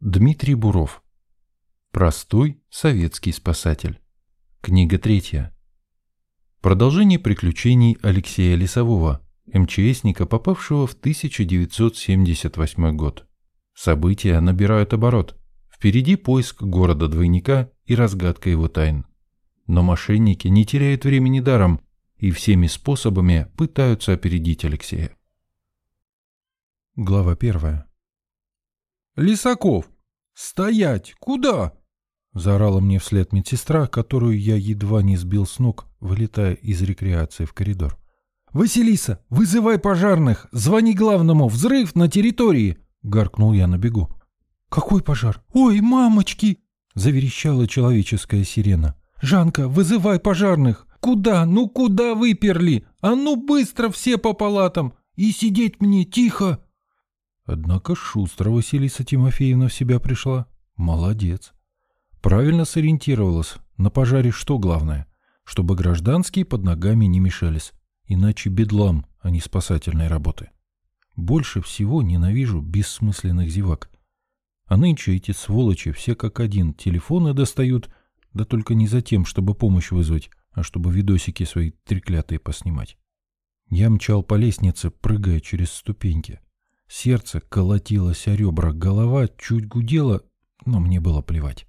Дмитрий Буров. Простой советский спасатель. Книга третья. Продолжение приключений Алексея Лесового, МЧСника, попавшего в 1978 год. События набирают оборот. Впереди поиск города-двойника и разгадка его тайн. Но мошенники не теряют времени даром и всеми способами пытаются опередить Алексея. Глава первая. «Лисаков! Стоять! Куда?» Заорала мне вслед медсестра, которую я едва не сбил с ног, вылетая из рекреации в коридор. «Василиса, вызывай пожарных! Звони главному! Взрыв на территории!» — гаркнул я на бегу. «Какой пожар? Ой, мамочки!» — заверещала человеческая сирена. «Жанка, вызывай пожарных! Куда? Ну куда выперли? А ну быстро все по палатам! И сидеть мне тихо!» Однако шустро Василиса Тимофеевна в себя пришла. Молодец. Правильно сориентировалась. На пожаре что главное? Чтобы гражданские под ногами не мешались. Иначе бедлам, а не спасательной работы. Больше всего ненавижу бессмысленных зевак. А нынче эти сволочи все как один телефоны достают, да только не за тем, чтобы помощь вызвать, а чтобы видосики свои треклятые поснимать. Я мчал по лестнице, прыгая через ступеньки. Сердце колотилось о ребра, голова чуть гудела, но мне было плевать.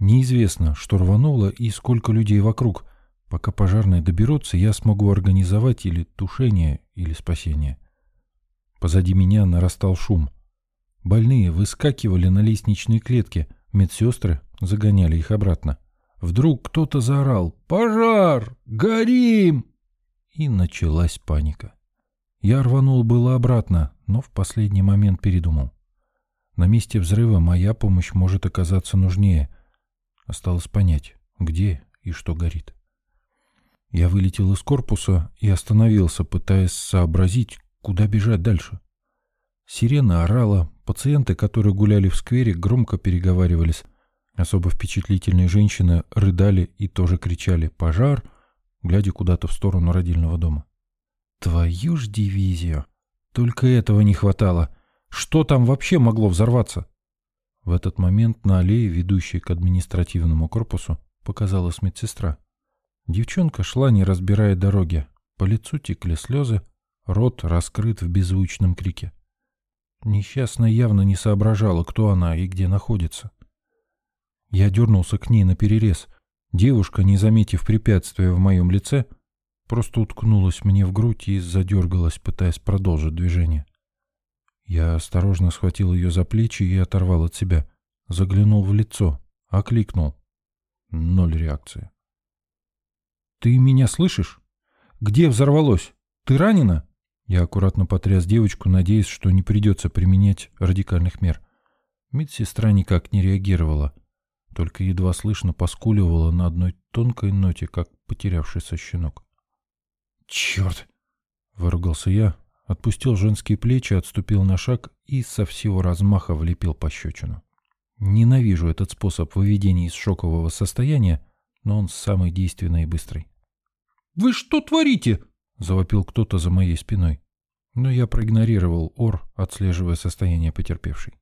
Неизвестно, что рвануло и сколько людей вокруг. Пока пожарные доберутся, я смогу организовать или тушение, или спасение. Позади меня нарастал шум. Больные выскакивали на лестничные клетки, медсестры загоняли их обратно. Вдруг кто-то заорал «Пожар! Горим!» И началась паника. Я рванул было обратно, но в последний момент передумал. На месте взрыва моя помощь может оказаться нужнее. Осталось понять, где и что горит. Я вылетел из корпуса и остановился, пытаясь сообразить, куда бежать дальше. Сирена орала, пациенты, которые гуляли в сквере, громко переговаривались. Особо впечатлительные женщины рыдали и тоже кричали «Пожар!», глядя куда-то в сторону родильного дома. Твою ж дивизию. Только этого не хватало. Что там вообще могло взорваться? В этот момент на аллее, ведущей к административному корпусу, показалась медсестра. Девчонка шла, не разбирая дороги. По лицу текли слезы, рот раскрыт в беззвучном крике. Несчастная явно не соображала, кто она и где находится. Я дернулся к ней на перерез. Девушка, не заметив препятствия в моем лице, просто уткнулась мне в грудь и задергалась, пытаясь продолжить движение. Я осторожно схватил ее за плечи и оторвал от себя. Заглянул в лицо, окликнул. Ноль реакции. «Ты меня слышишь? Где взорвалось? Ты ранена?» Я аккуратно потряс девочку, надеясь, что не придется применять радикальных мер. Медсестра никак не реагировала, только едва слышно поскуливала на одной тонкой ноте, как потерявшийся щенок. «Черт!» — выругался я, отпустил женские плечи, отступил на шаг и со всего размаха влепил пощечину. Ненавижу этот способ выведения из шокового состояния, но он самый действенный и быстрый. «Вы что творите?» — завопил кто-то за моей спиной. Но я проигнорировал ор, отслеживая состояние потерпевшей.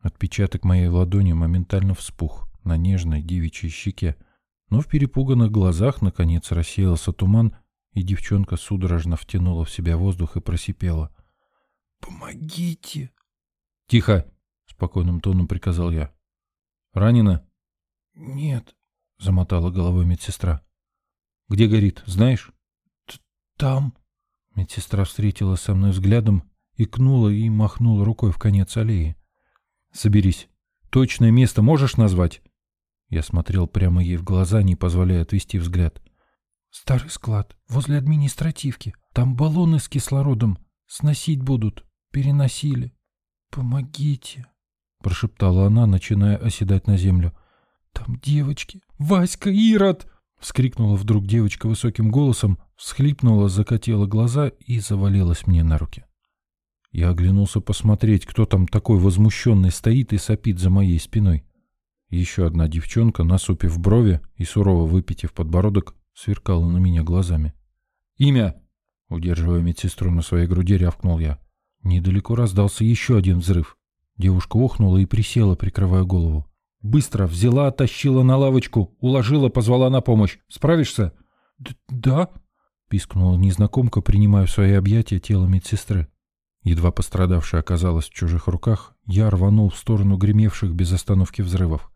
Отпечаток моей ладони моментально вспух на нежной девичьей щеке, но в перепуганных глазах наконец рассеялся туман, и девчонка судорожно втянула в себя воздух и просипела. «Помогите!» «Тихо!» — спокойным тоном приказал я. «Ранена?» «Нет», — замотала головой медсестра. «Где горит, знаешь?» Т «Там». Медсестра встретила со мной взглядом, икнула и махнула рукой в конец аллеи. «Соберись. Точное место можешь назвать?» Я смотрел прямо ей в глаза, не позволяя отвести взгляд. Старый склад, возле административки. Там баллоны с кислородом. Сносить будут. Переносили. Помогите, прошептала она, начиная оседать на землю. Там девочки. Васька, Ирод! Вскрикнула вдруг девочка высоким голосом, всхлипнула, закатила глаза и завалилась мне на руки. Я оглянулся посмотреть, кто там такой возмущенный стоит и сопит за моей спиной. Еще одна девчонка, насупив брови и сурово выпитив подбородок, сверкала на меня глазами. «Имя!» — удерживая медсестру на своей груди, рявкнул я. Недалеко раздался еще один взрыв. Девушка охнула и присела, прикрывая голову. Быстро взяла, тащила на лавочку, уложила, позвала на помощь. Справишься? да, пискнула незнакомка, принимая в свои объятия тело медсестры. Едва пострадавшая оказалась в чужих руках, я рванул в сторону гремевших без остановки взрывов.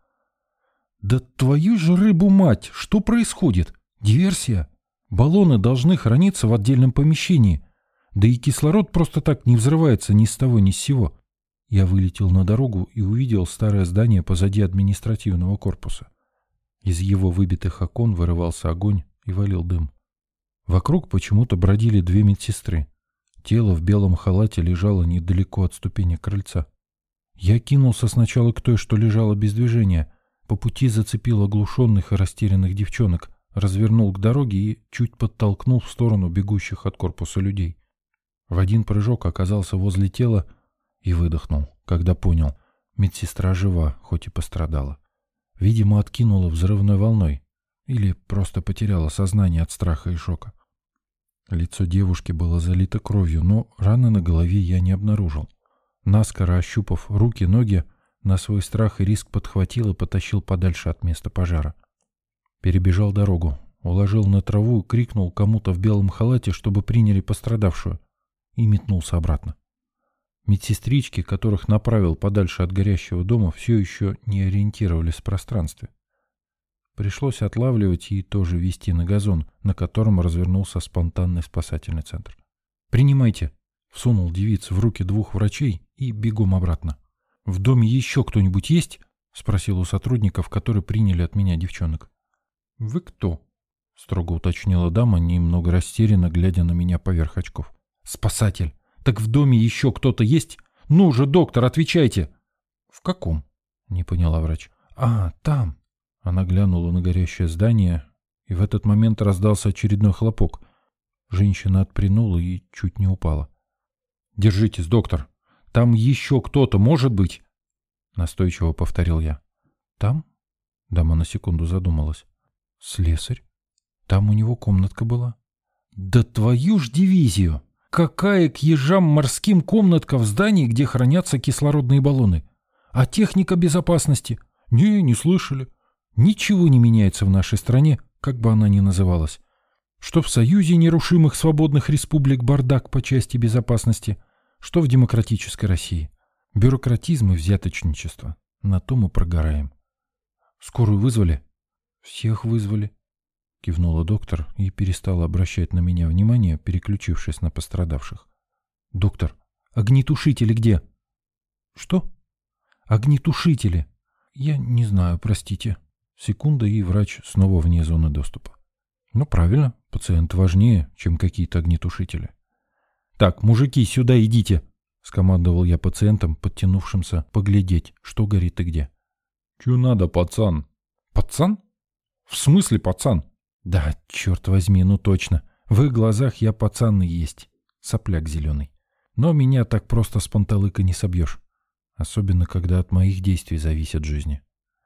«Да твою же рыбу мать! Что происходит? Диверсия? Баллоны должны храниться в отдельном помещении. Да и кислород просто так не взрывается ни с того ни с сего». Я вылетел на дорогу и увидел старое здание позади административного корпуса. Из его выбитых окон вырывался огонь и валил дым. Вокруг почему-то бродили две медсестры. Тело в белом халате лежало недалеко от ступени крыльца. Я кинулся сначала к той, что лежала без движения, по пути зацепил оглушенных и растерянных девчонок, развернул к дороге и чуть подтолкнул в сторону бегущих от корпуса людей. В один прыжок оказался возле тела и выдохнул, когда понял, медсестра жива, хоть и пострадала. Видимо, откинула взрывной волной или просто потеряла сознание от страха и шока. Лицо девушки было залито кровью, но раны на голове я не обнаружил. Наскоро ощупав руки, ноги, на свой страх и риск подхватил и потащил подальше от места пожара. Перебежал дорогу, уложил на траву, крикнул кому-то в белом халате, чтобы приняли пострадавшую, и метнулся обратно. Медсестрички, которых направил подальше от горящего дома, все еще не ориентировались в пространстве. Пришлось отлавливать и тоже вести на газон, на котором развернулся спонтанный спасательный центр. «Принимайте!» — всунул девиц в руки двух врачей и бегом обратно. «В доме еще кто-нибудь есть?» — спросил у сотрудников, которые приняли от меня девчонок. «Вы кто?» — строго уточнила дама, немного растерянно, глядя на меня поверх очков. «Спасатель! Так в доме еще кто-то есть? Ну же, доктор, отвечайте!» «В каком?» — не поняла врач. «А, там!» Она глянула на горящее здание, и в этот момент раздался очередной хлопок. Женщина отпрянула и чуть не упала. «Держитесь, доктор!» Там еще кто-то может быть?» Настойчиво повторил я. «Там?» Дама на секунду задумалась. «Слесарь? Там у него комнатка была». «Да твою ж дивизию! Какая к ежам морским комнатка в здании, где хранятся кислородные баллоны? А техника безопасности? Не, не слышали. Ничего не меняется в нашей стране, как бы она ни называлась. Что в Союзе нерушимых свободных республик бардак по части безопасности – что в демократической России. Бюрократизм и взяточничество. На то мы прогораем. Скорую вызвали? Всех вызвали. Кивнула доктор и перестала обращать на меня внимание, переключившись на пострадавших. Доктор, огнетушители где? Что? Огнетушители. Я не знаю, простите. Секунда, и врач снова вне зоны доступа. Ну, правильно, пациент важнее, чем какие-то огнетушители. «Так, мужики, сюда идите!» — скомандовал я пациентам, подтянувшимся, поглядеть, что горит и где. «Чё надо, пацан?» «Пацан? В смысле пацан?» «Да, черт возьми, ну точно. В их глазах я пацан и есть. Сопляк зеленый. Но меня так просто с панталыка не собьешь. Особенно, когда от моих действий зависит жизни.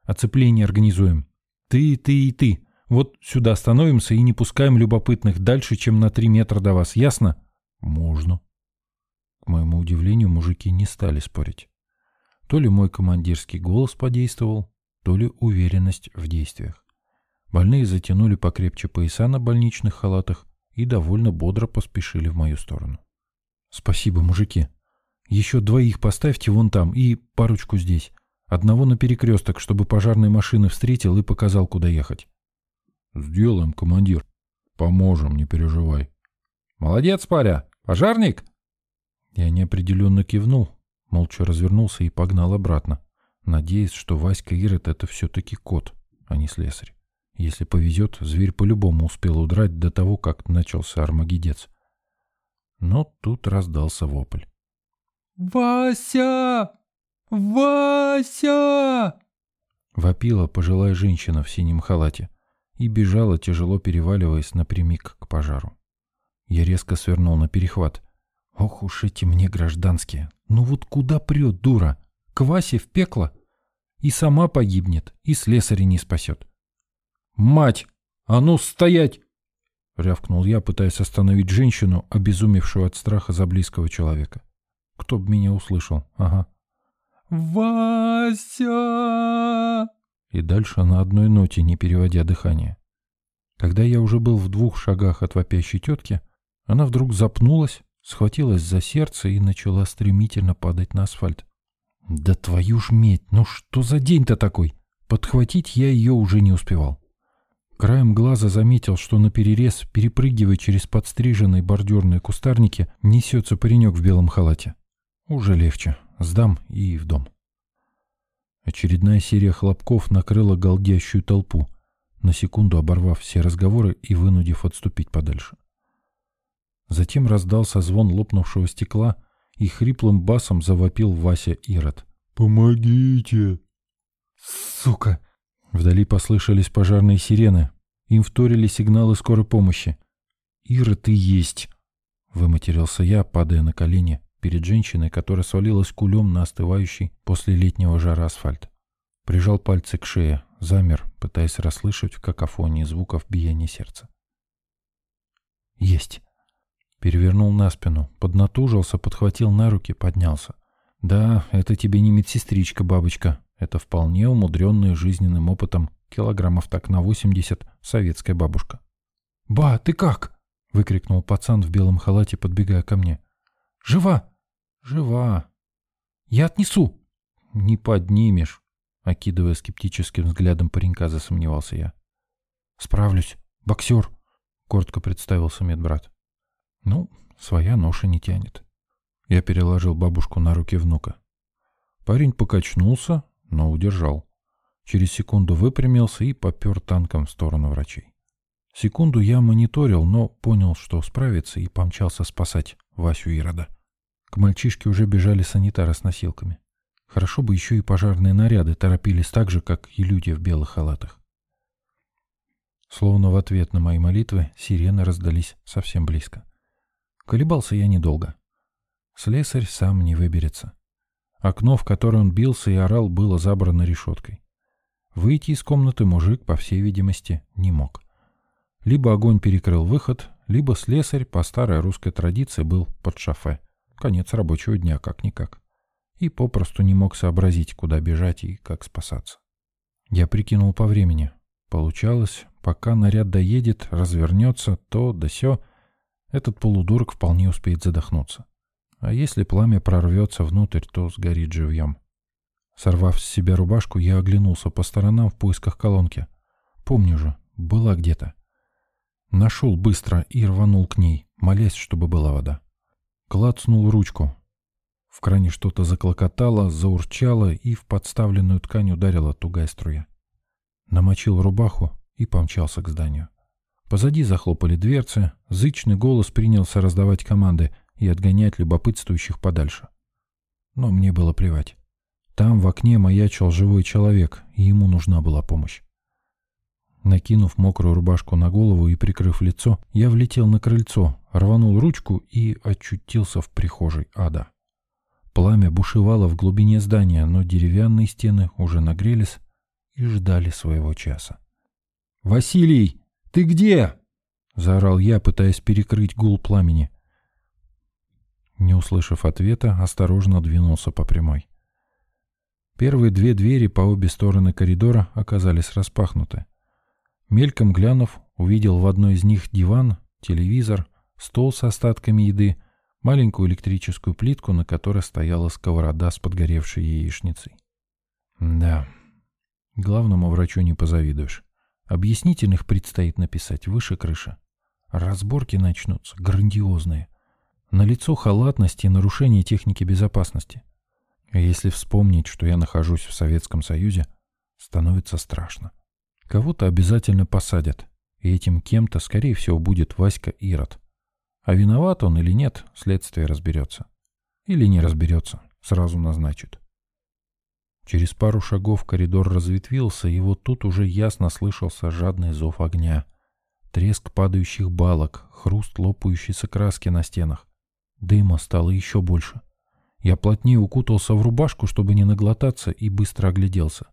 Оцепление организуем. Ты, ты и ты. Вот сюда остановимся и не пускаем любопытных дальше, чем на три метра до вас, ясно?» «Можно». К моему удивлению, мужики не стали спорить. То ли мой командирский голос подействовал, то ли уверенность в действиях. Больные затянули покрепче пояса на больничных халатах и довольно бодро поспешили в мою сторону. «Спасибо, мужики. Еще двоих поставьте вон там и парочку здесь. Одного на перекресток, чтобы пожарные машины встретил и показал, куда ехать». «Сделаем, командир. Поможем, не переживай». «Молодец, паря! Пожарник?» Я неопределенно кивнул, молча развернулся и погнал обратно, надеясь, что Васька Ирод — это все-таки кот, а не слесарь. Если повезет, зверь по-любому успел удрать до того, как начался армагедец. Но тут раздался вопль. «Вася! Вася!» Вопила пожилая женщина в синем халате и бежала, тяжело переваливаясь напрямик к пожару. Я резко свернул на перехват. Ох уж эти мне гражданские. Ну вот куда прет, дура? К Васе в пекло? И сама погибнет, и слесаря не спасет. «Мать! А ну, стоять!» — рявкнул я, пытаясь остановить женщину, обезумевшую от страха за близкого человека. Кто б меня услышал? Ага. Вася!» И дальше на одной ноте, не переводя дыхание. Когда я уже был в двух шагах от вопящей тетки, она вдруг запнулась, схватилась за сердце и начала стремительно падать на асфальт. «Да твою ж медь, ну что за день-то такой?» Подхватить я ее уже не успевал. Краем глаза заметил, что на перерез, перепрыгивая через подстриженные бордюрные кустарники, несется паренек в белом халате. Уже легче. Сдам и в дом. Очередная серия хлопков накрыла голдящую толпу, на секунду оборвав все разговоры и вынудив отступить подальше. Затем раздался звон лопнувшего стекла, и хриплым басом завопил Вася Ирод. «Помогите!» «Сука!» Вдали послышались пожарные сирены. Им вторили сигналы скорой помощи. «Ира, ты есть!» Выматерился я, падая на колени перед женщиной, которая свалилась кулем на остывающий после летнего жара асфальт. Прижал пальцы к шее, замер, пытаясь расслышать в какофонии звуков биения сердца. «Есть!» Перевернул на спину, поднатужился, подхватил на руки, поднялся. «Да, это тебе не медсестричка, бабочка. Это вполне умудренная жизненным опытом килограммов так на 80 советская бабушка». «Ба, ты как?» — выкрикнул пацан в белом халате, подбегая ко мне. «Жива?» «Жива». «Я отнесу». «Не поднимешь», — окидывая скептическим взглядом паренька, засомневался я. «Справлюсь. Боксер», — коротко представился медбрат. Ну, своя ноша не тянет. Я переложил бабушку на руки внука. Парень покачнулся, но удержал. Через секунду выпрямился и попер танком в сторону врачей. Секунду я мониторил, но понял, что справится, и помчался спасать Васю Ирода. К мальчишке уже бежали санитары с носилками. Хорошо бы еще и пожарные наряды торопились так же, как и люди в белых халатах. Словно в ответ на мои молитвы сирены раздались совсем близко. Колебался я недолго. Слесарь сам не выберется. Окно, в которое он бился и орал, было забрано решеткой. Выйти из комнаты мужик, по всей видимости, не мог. Либо огонь перекрыл выход, либо слесарь, по старой русской традиции, был под шофе. Конец рабочего дня, как-никак. И попросту не мог сообразить, куда бежать и как спасаться. Я прикинул по времени. Получалось, пока наряд доедет, развернется, то да сё — этот полудурок вполне успеет задохнуться. А если пламя прорвется внутрь, то сгорит живьем. Сорвав с себя рубашку, я оглянулся по сторонам в поисках колонки. Помню же, была где-то. Нашел быстро и рванул к ней, молясь, чтобы была вода. Клацнул ручку. В кране что-то заклокотало, заурчало, и в подставленную ткань ударила тугая струя. Намочил рубаху и помчался к зданию. Позади захлопали дверцы, зычный голос принялся раздавать команды и отгонять любопытствующих подальше. Но мне было плевать. Там в окне маячил живой человек, и ему нужна была помощь. Накинув мокрую рубашку на голову и прикрыв лицо, я влетел на крыльцо, рванул ручку и очутился в прихожей ада. Пламя бушевало в глубине здания, но деревянные стены уже нагрелись и ждали своего часа. «Василий!» «Ты где?» — заорал я, пытаясь перекрыть гул пламени. Услышав ответа, осторожно двинулся по прямой. Первые две двери по обе стороны коридора оказались распахнуты. Мельком глянув, увидел в одной из них диван, телевизор, стол с остатками еды, маленькую электрическую плитку, на которой стояла сковорода с подгоревшей яичницей. Да, главному врачу не позавидуешь. Объяснительных предстоит написать выше крыши. Разборки начнутся, грандиозные. На лицо халатности и нарушение техники безопасности. А если вспомнить, что я нахожусь в Советском Союзе, становится страшно. Кого-то обязательно посадят, и этим кем-то, скорее всего, будет Васька Ирод. А виноват он или нет, следствие разберется. Или не разберется, сразу назначит. Через пару шагов коридор разветвился, и вот тут уже ясно слышался жадный зов огня. Треск падающих балок, хруст лопающейся краски на стенах. Дыма стало еще больше. Я плотнее укутался в рубашку, чтобы не наглотаться, и быстро огляделся.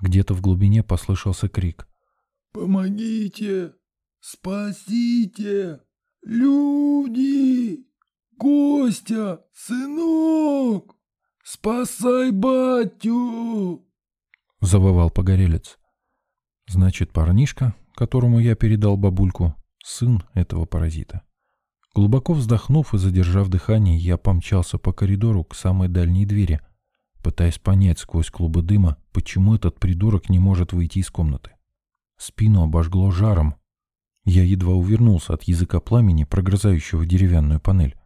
Где-то в глубине послышался крик. «Помогите! Спасите! Люди! Костя! Сынок!» Спасай батю!» — завывал погорелец. Значит, парнишка, которому я передал бабульку, сын этого паразита. Глубоко вздохнув и задержав дыхание, я помчался по коридору к самой дальней двери, пытаясь понять сквозь клубы дыма, почему этот придурок не может выйти из комнаты. Спину обожгло жаром. Я едва увернулся от языка пламени, прогрызающего деревянную панель.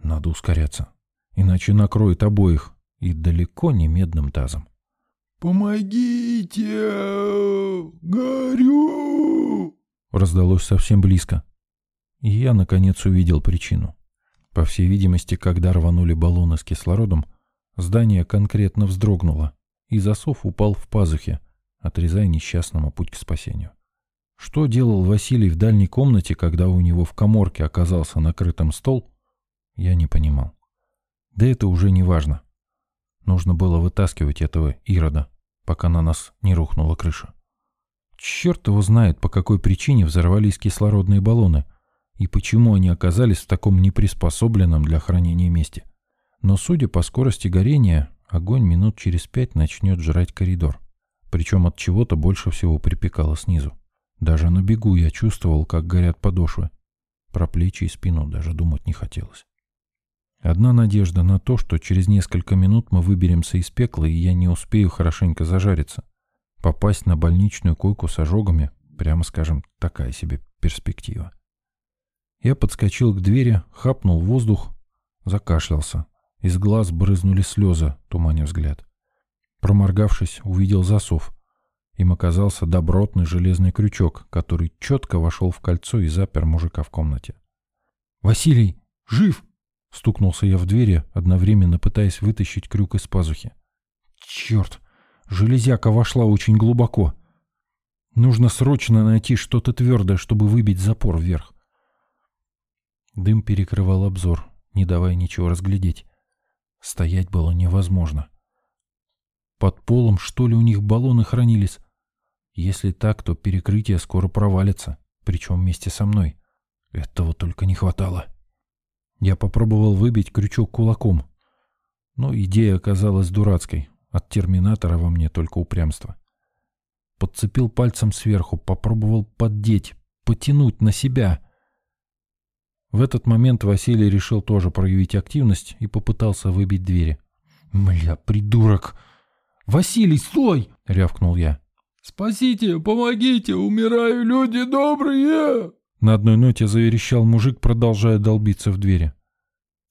Надо ускоряться, иначе накроет обоих, и далеко не медным тазом. «Помогите! Горю!» Раздалось совсем близко. И я, наконец, увидел причину. По всей видимости, когда рванули баллоны с кислородом, здание конкретно вздрогнуло, и засов упал в пазухе, отрезая несчастному путь к спасению. Что делал Василий в дальней комнате, когда у него в коморке оказался накрытым стол, я не понимал. Да это уже не важно. Нужно было вытаскивать этого Ирода, пока на нас не рухнула крыша. Черт его знает, по какой причине взорвались кислородные баллоны и почему они оказались в таком неприспособленном для хранения месте. Но судя по скорости горения, огонь минут через пять начнет жрать коридор. Причем от чего-то больше всего припекало снизу. Даже на бегу я чувствовал, как горят подошвы. Про плечи и спину даже думать не хотелось. Одна надежда на то, что через несколько минут мы выберемся из пекла, и я не успею хорошенько зажариться. Попасть на больничную койку с ожогами, прямо скажем, такая себе перспектива. Я подскочил к двери, хапнул воздух, закашлялся. Из глаз брызнули слезы, туманя взгляд. Проморгавшись, увидел засов. Им оказался добротный железный крючок, который четко вошел в кольцо и запер мужика в комнате. «Василий! Жив!» Стукнулся я в двери, одновременно пытаясь вытащить крюк из пазухи. Черт! Железяка вошла очень глубоко. Нужно срочно найти что-то твердое, чтобы выбить запор вверх. Дым перекрывал обзор, не давая ничего разглядеть. Стоять было невозможно. Под полом, что ли, у них баллоны хранились? Если так, то перекрытие скоро провалится, причем вместе со мной. Этого только не хватало. Я попробовал выбить крючок кулаком, но идея оказалась дурацкой. От терминатора во мне только упрямство. Подцепил пальцем сверху, попробовал поддеть, потянуть на себя. В этот момент Василий решил тоже проявить активность и попытался выбить двери. «Мля, придурок!» «Василий, стой!» — рявкнул я. «Спасите, помогите, умираю, люди добрые!» На одной ноте заверещал мужик, продолжая долбиться в двери.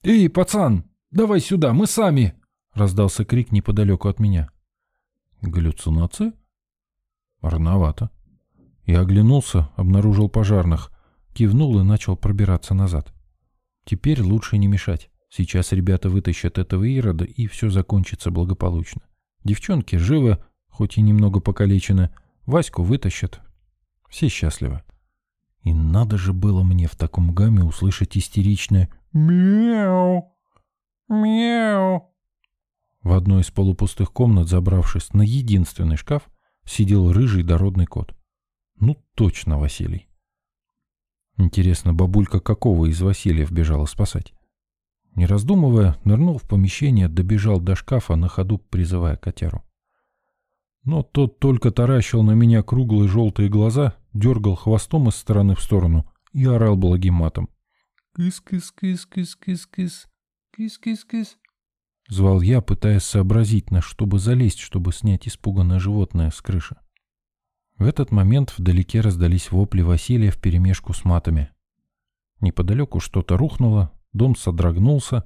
«Эй, пацан, давай сюда, мы сами!» — раздался крик неподалеку от меня. «Галлюцинации?» «Рановато». Я оглянулся, обнаружил пожарных, кивнул и начал пробираться назад. Теперь лучше не мешать. Сейчас ребята вытащат этого Ирода, и все закончится благополучно. Девчонки живы, хоть и немного покалечены. Ваську вытащат. Все счастливы. И надо же было мне в таком гамме услышать истеричное «Мяу! Мяу!». В одной из полупустых комнат, забравшись на единственный шкаф, сидел рыжий дородный кот. Ну, точно Василий. Интересно, бабулька какого из Васильев бежала спасать? Не раздумывая, нырнул в помещение, добежал до шкафа, на ходу призывая котяру. Но тот только таращил на меня круглые желтые глаза, дергал хвостом из стороны в сторону и орал благим матом. «Кыс-кыс-кыс-кыс-кыс-кыс! Кыс-кыс-кыс!» Звал я, пытаясь сообразить, на что бы залезть, чтобы снять испуганное животное с крыши. В этот момент вдалеке раздались вопли Василия вперемешку с матами. Неподалеку что-то рухнуло, дом содрогнулся,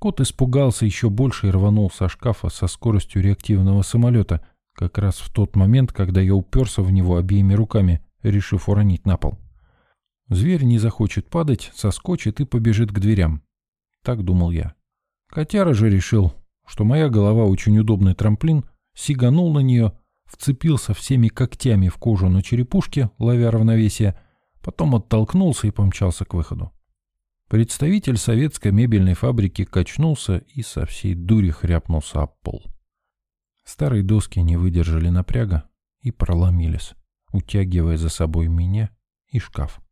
кот испугался еще больше и рванул со шкафа со скоростью реактивного самолета, как раз в тот момент, когда я уперся в него обеими руками, решив уронить на пол. Зверь не захочет падать, соскочит и побежит к дверям. Так думал я. Котяра же решил, что моя голова очень удобный трамплин, сиганул на нее, вцепился всеми когтями в кожу на черепушке, ловя равновесие, потом оттолкнулся и помчался к выходу. Представитель советской мебельной фабрики качнулся и со всей дури хряпнулся об пол. Старые доски не выдержали напряга и проломились, утягивая за собой меня и шкаф.